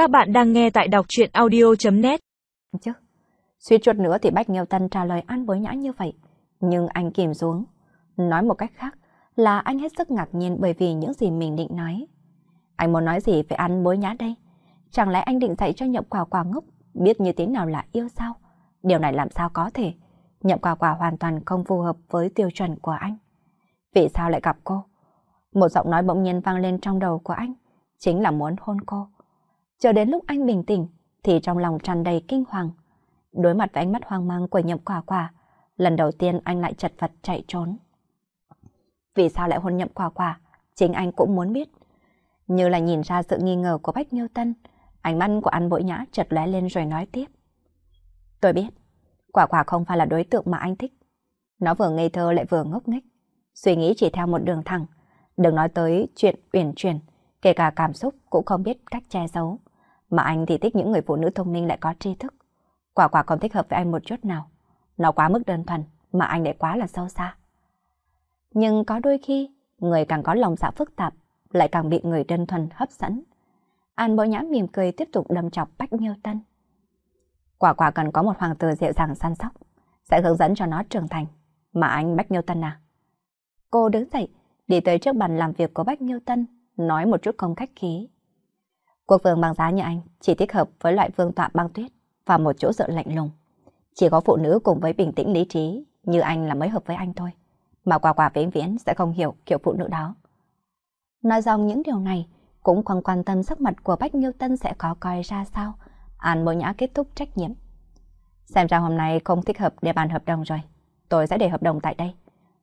Các bạn đang nghe tại đọc chuyện audio.net Chứ, suýt chuột nữa thì Bách Nghiêu Tân trả lời An Bối Nhã như vậy. Nhưng anh kìm xuống. Nói một cách khác là anh hết sức ngạc nhiên bởi vì những gì mình định nói. Anh muốn nói gì về ăn Bối Nhã đây? Chẳng lẽ anh định dạy cho nhậm quả quả ngốc biết như thế nào là yêu sao? Điều này làm sao có thể? Nhậm quả quả hoàn toàn không phù hợp với tiêu chuẩn của anh. Vì sao lại gặp cô? Một giọng nói bỗng nhiên vang lên trong đầu của anh, chính là muốn hôn cô. Chờ đến lúc anh bình tĩnh, thì trong lòng tràn đầy kinh hoàng. Đối mặt với ánh mắt hoang mang của nhậm quả quả, lần đầu tiên anh lại chật vật chạy trốn. Vì sao lại hôn nhậm quả quả, chính anh cũng muốn biết. Như là nhìn ra sự nghi ngờ của Bách Nghiêu Tân, ánh mắt của anh Bội Nhã chợt lóe lên rồi nói tiếp. Tôi biết, quả quả không phải là đối tượng mà anh thích. Nó vừa ngây thơ lại vừa ngốc nghếch, suy nghĩ chỉ theo một đường thẳng. Đừng nói tới chuyện uyển chuyển, kể cả cảm xúc cũng không biết cách che giấu. Mà anh thì thích những người phụ nữ thông minh lại có tri thức. Quả quả còn thích hợp với anh một chút nào. Nó quá mức đơn thuần, mà anh lại quá là sâu xa. Nhưng có đôi khi, người càng có lòng dạ phức tạp, lại càng bị người đơn thuần hấp dẫn. An bối nhã mỉm cười tiếp tục đâm chọc Bách Nghiêu Tân. Quả quả cần có một hoàng tử dịu dàng săn sóc, sẽ hướng dẫn cho nó trưởng thành. Mà anh Bách Nghiêu Tân à? Cô đứng dậy, đi tới trước bàn làm việc của Bách Nghiêu Tân, nói một chút không khách khí. Quốc vương băng giá như anh chỉ thích hợp với loại vương tọa băng tuyết và một chỗ dựa lạnh lùng. Chỉ có phụ nữ cùng với bình tĩnh lý trí như anh là mới hợp với anh thôi. Mà quả quả vĩnh viễn sẽ không hiểu kiểu phụ nữ đó. Nói dòng những điều này, cũng còn quan tâm sắc mặt của Bách Nghiêu Tân sẽ có coi ra sao. An Bố Nhã kết thúc trách nhiệm. Xem ra hôm nay không thích hợp để bàn hợp đồng rồi. Tôi sẽ để hợp đồng tại đây.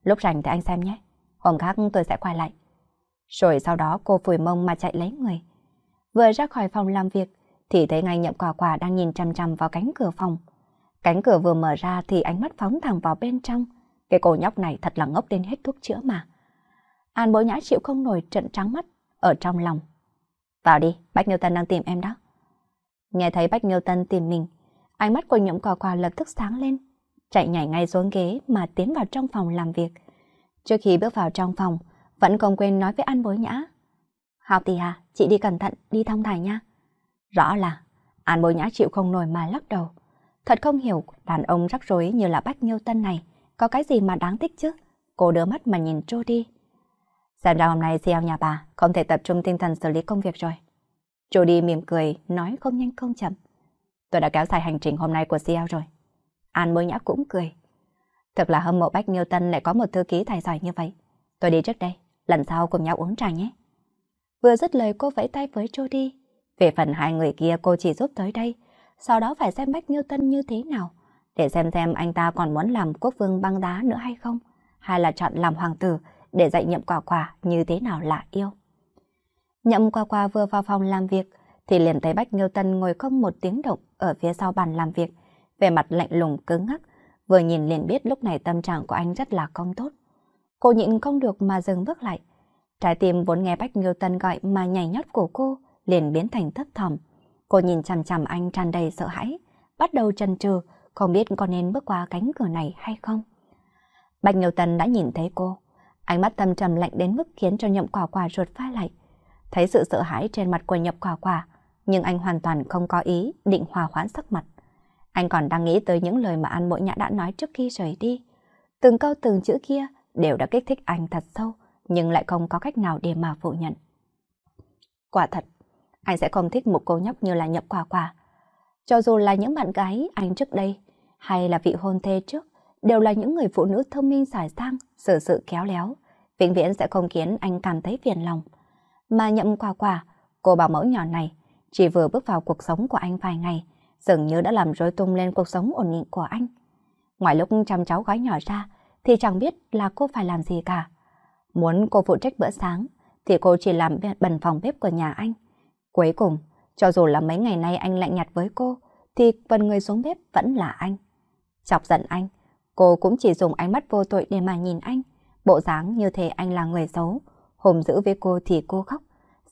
Lúc rảnh thì anh xem nhé. Hôm khác tôi sẽ quay lại. Rồi sau đó cô phủi mông mà chạy lấy người. Vừa ra khỏi phòng làm việc thì thấy ngay nhậm quả quả đang nhìn chằm chằm vào cánh cửa phòng. Cánh cửa vừa mở ra thì ánh mắt phóng thẳng vào bên trong. Cái cô nhóc này thật là ngốc đến hết thuốc chữa mà. An bối nhã chịu không nổi trận trắng mắt ở trong lòng. Vào đi, Bách Nghiêu Tân đang tìm em đó. Nghe thấy Bách Nghiêu Tân tìm mình, ánh mắt của nhậm quả quả lập tức sáng lên. Chạy nhảy ngay xuống ghế mà tiến vào trong phòng làm việc. Trước khi bước vào trong phòng, vẫn không quên nói với An bối nhã. Học tỷ à, chị đi cẩn thận, đi thong thả nha. Rõ là, An bối nhã chịu không nổi mà lắc đầu. Thật không hiểu, đàn ông rắc rối như là Bách Nghiêu Tân này, có cái gì mà đáng thích chứ? Cô đưa mắt mà nhìn Trô đi. Xem ra hôm nay CEO nhà bà không thể tập trung tinh thần xử lý công việc rồi. Jody mỉm cười, nói không nhanh không chậm. Tôi đã kéo dài hành trình hôm nay của CEO rồi. An bối nhã cũng cười. Thật là hâm mộ Bách Nghiêu Tân lại có một thư ký tài giỏi như vậy. Tôi đi trước đây, lần sau cùng nhau uống trà nhé. Vừa dứt lời cô vẫy tay với Jody. Về phần hai người kia cô chỉ giúp tới đây, sau đó phải xem Bách Nghiêu Tân như thế nào, để xem xem anh ta còn muốn làm quốc vương băng đá nữa hay không, hay là chọn làm hoàng tử để dạy nhậm quả quả như thế nào là yêu. Nhậm quả quả vừa vào phòng làm việc, thì liền thấy Bách Nghiêu Tân ngồi không một tiếng động ở phía sau bàn làm việc, về mặt lạnh lùng cứng ngắc, vừa nhìn liền biết lúc này tâm trạng của anh rất là không tốt. Cô nhịn không được mà dừng bước lại. Trái tim vốn nghe Bách Nghiêu Tân gọi mà nhảy nhót của cô liền biến thành thấp thỏm. Cô nhìn chằm chằm anh tràn đầy sợ hãi, bắt đầu chần chừ, không biết có nên bước qua cánh cửa này hay không. Bạch Nghiêu Tân đã nhìn thấy cô, ánh mắt thâm trầm lạnh đến mức khiến cho nhậm quả quả ruột phai lại. Thấy sự sợ hãi trên mặt của nhậm quả quả, nhưng anh hoàn toàn không có ý định hòa hoãn sắc mặt. Anh còn đang nghĩ tới những lời mà An Bội Nhã đã nói trước khi rời đi. Từng câu từng chữ kia đều đã kích thích anh thật sâu, nhưng lại không có cách nào để mà phủ nhận. Quả thật, anh sẽ không thích một cô nhóc như là nhậm quả quả. Cho dù là những bạn gái anh trước đây, hay là vị hôn thê trước, đều là những người phụ nữ thông minh xài sang, xử sự khéo léo, vĩnh viễn sẽ không khiến anh cảm thấy phiền lòng. Mà nhậm quả quả, cô bảo mẫu nhỏ này, chỉ vừa bước vào cuộc sống của anh vài ngày, dường như đã làm rối tung lên cuộc sống ổn định của anh. Ngoài lúc chăm cháu gói nhỏ ra, thì chẳng biết là cô phải làm gì cả. Muốn cô phụ trách bữa sáng, thì cô chỉ làm bần phòng bếp của nhà anh. Cuối cùng, cho dù là mấy ngày nay anh lạnh nhạt với cô, thì phần người xuống bếp vẫn là anh. Chọc giận anh, cô cũng chỉ dùng ánh mắt vô tội để mà nhìn anh. Bộ dáng như thế anh là người xấu. Hùng giữ với cô thì cô khóc.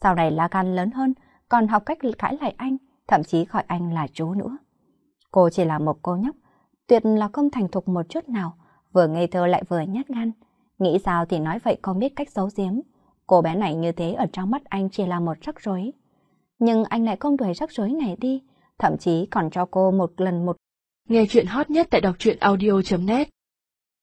Sau này lá gan lớn hơn, còn học cách cãi lại anh, thậm chí gọi anh là chú nữa. Cô chỉ là một cô nhóc, tuyệt là không thành thục một chút nào, vừa ngây thơ lại vừa nhát gan. Nghĩ sao thì nói vậy không biết cách giấu giếm. Cô bé này như thế ở trong mắt anh chỉ là một rắc rối. Nhưng anh lại không đuổi rắc rối này đi, thậm chí còn cho cô một lần một. Nghe chuyện hot nhất tại đọc truyện audio.net